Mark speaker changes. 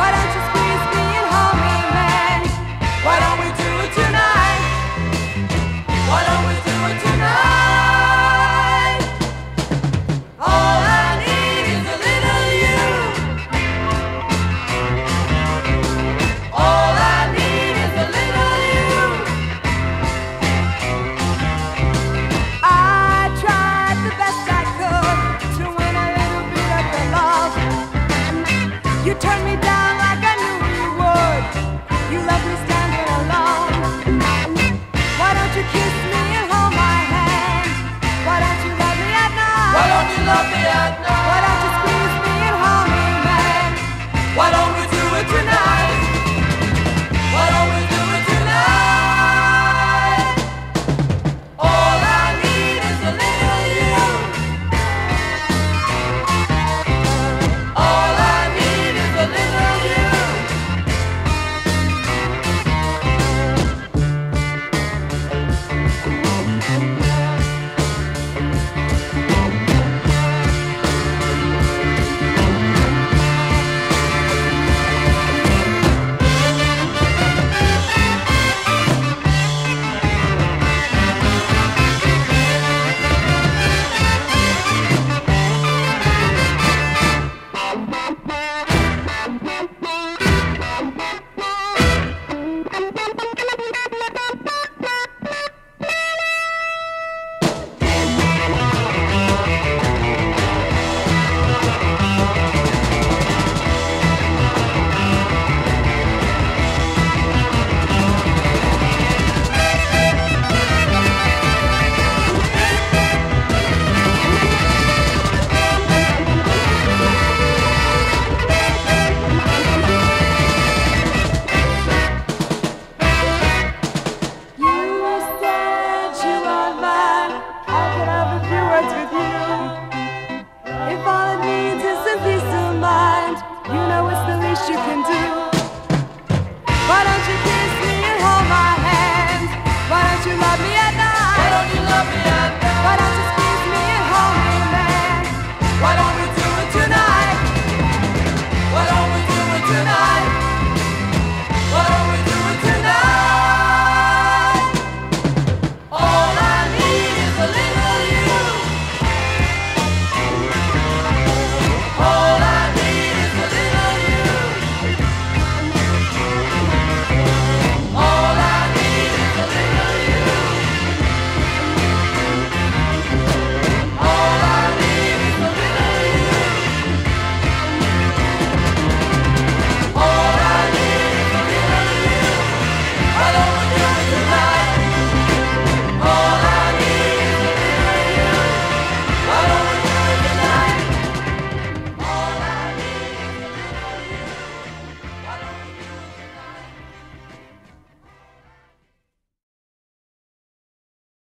Speaker 1: Why don't you tonight.